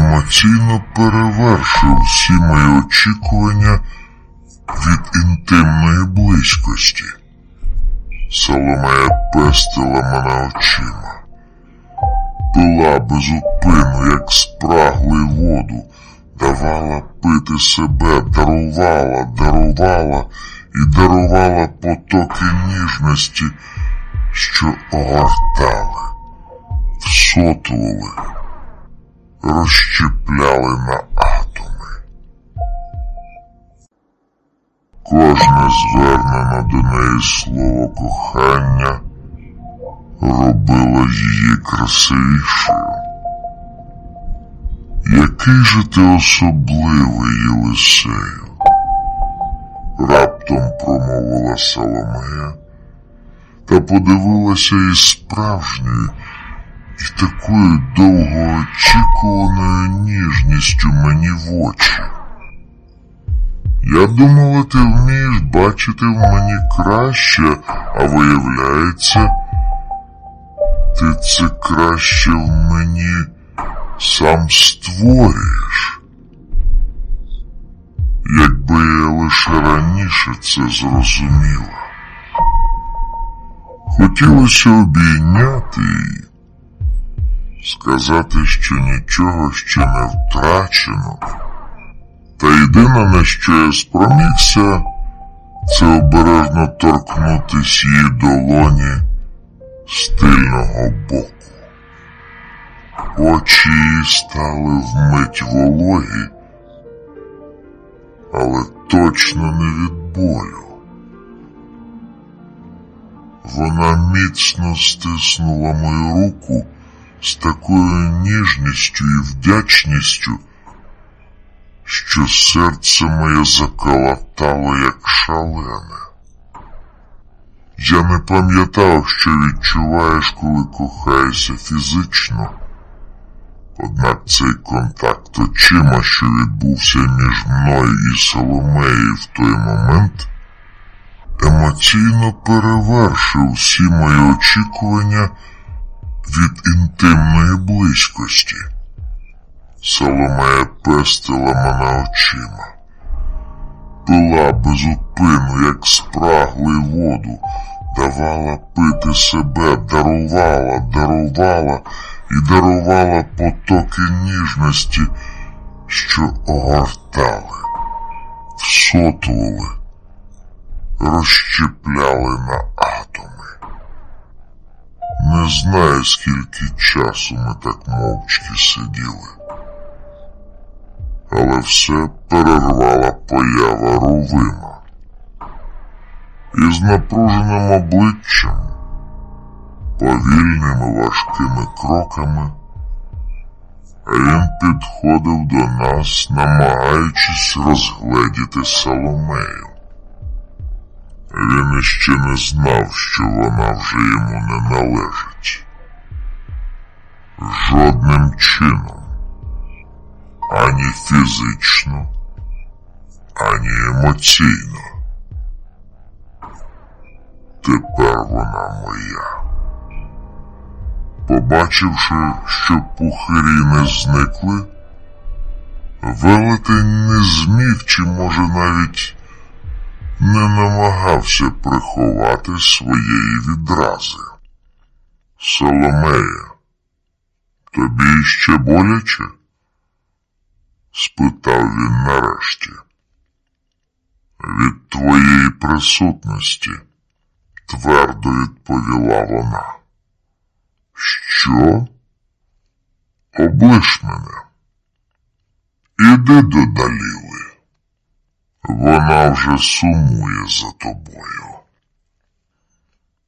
емоційно перевершив всі мої очікування від інтимної близькості. Соломея пестила мене очима, пила безупину, як спраглий воду, давала пити себе, дарувала, дарувала і дарувала потоки ніжності, що огортали, всотували, розщепляли на атоми. Кожне звернене до неї слово кохання робило її красивішою. Який же ти особливий, Єлисею? Раптом промовила Соломея та подивилася із справжньою і такою довгоочікуваною ніжністю мені в очі. Я думала, ти вмієш бачити в мені краще, а виявляється, ти це краще в мені сам створюєш. Якби я лише раніше це зрозуміла. Хотілося обійняти її, сказати, що нічого ще не втрачено. Та єдине, на що я спромігся, це обережно торкнутись її долоні з тильного боку. Очі її стали вмить вологі, але точно не від болю. Вона міцно стиснула мою руку з такою ніжністю і вдячністю, що серце моє заколотало, як шалене. Я не пам'ятав, що відчуваєш, коли кохаєшся фізично. Однак цей контакт очима, що відбувся між мною і Соломеєю в той момент, емоційно перевершив всі мої очікування від інтимної близькості. Соломея пестила мене очима, пила безупину, як спраглий воду, давала пити себе, дарувала, дарувала і дарувала потоки ніжності, що огортали, всотували, розщепляли на. Не знаю, скільки часу ми так мовчки сиділи, але все перервала поява Рувима. Із напруженим обличчям повільними важкими кроками, він підходив до нас, намагаючись розгледіти Соломею. Він іще не знав, що вона вже йому не належить. Жодним чином, ані фізично, ані емоційно. Тепер вона моя. Побачивши, що пухирі не зникли, велетень не зміг чи, може, навіть не намагався приховати своєї відрази. Соломея, тобі ще боляче? спитав він нарешті. Від твоєї присутності, твердо відповіла вона. Що? Облиш мене. Іди до Даліли. Вона вже сумує за тобою.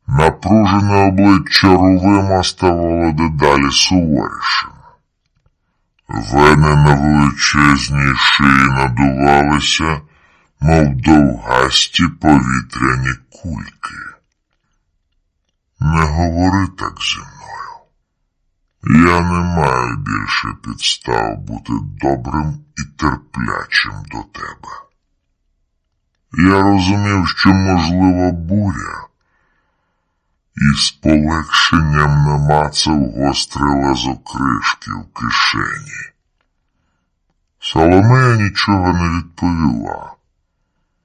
Напружене обличчя Рувима ставало дедалі суворішим. Вени на величезній шиї надувалися, мов довгасті повітряні кульки. Не говори так зі мною. Я не маю більше підстав бути добрим і терплячим до тебе. Я розумів, що можлива буря, і з полегшенням намацав гостре лезо кришки в кишені. Соломея нічого не відповіла.